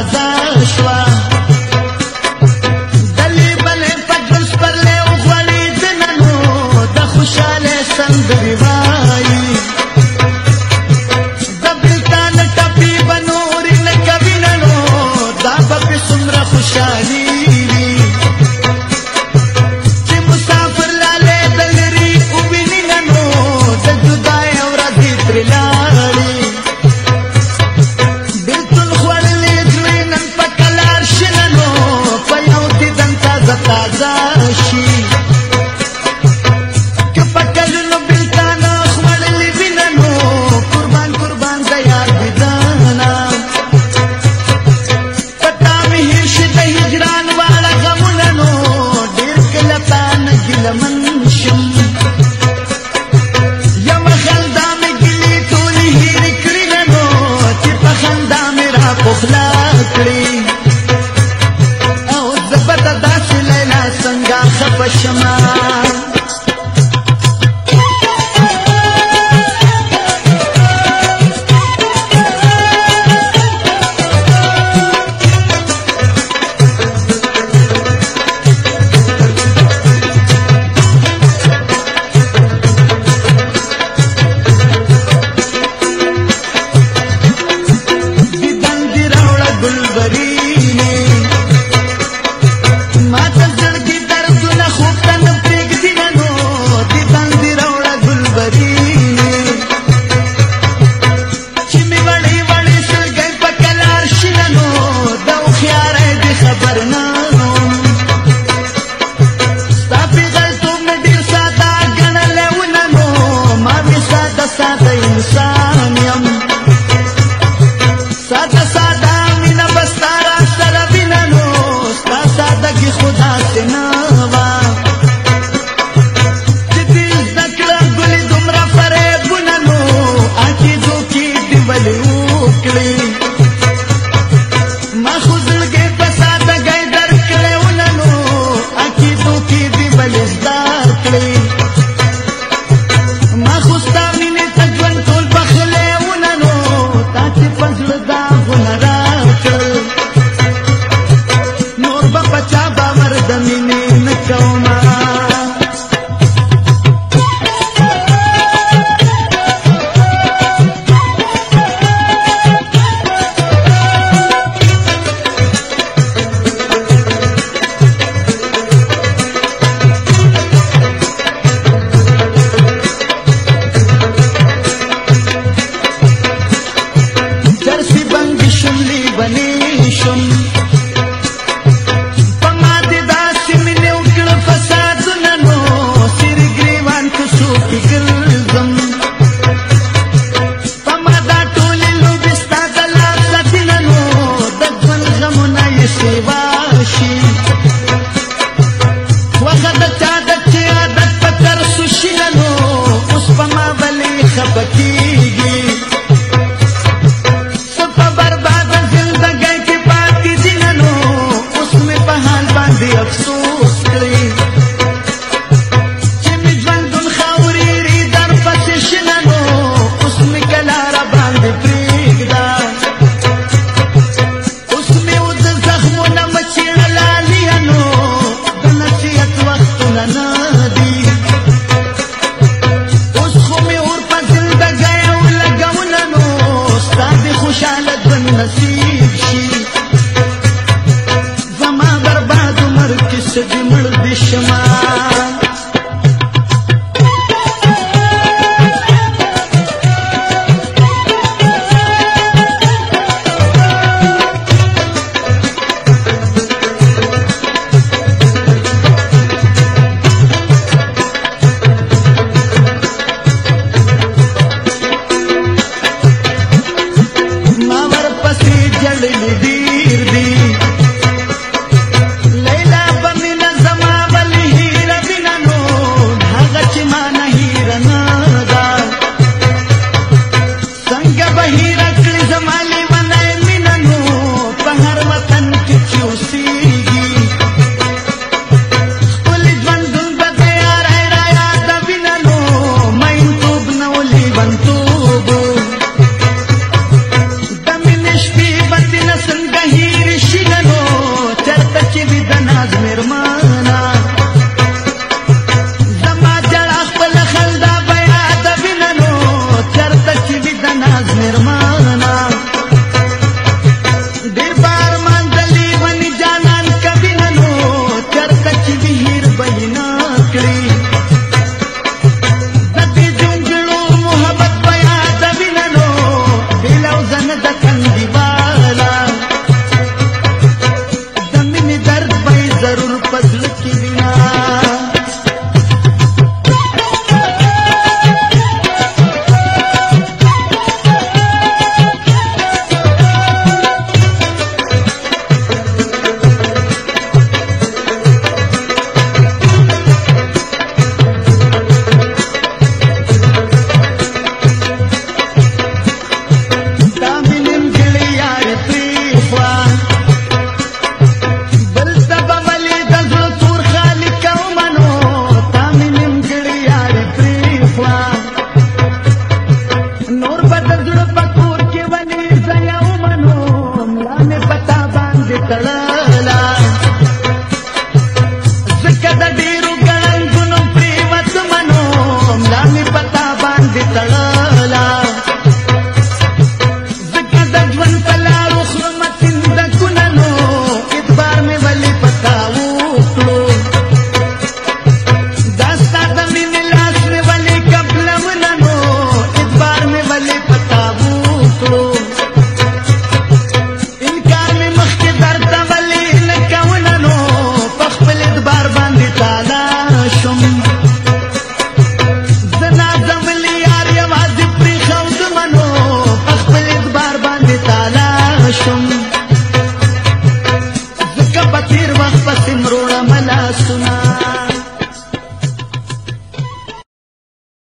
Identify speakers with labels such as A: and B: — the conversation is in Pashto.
A: casa زبچما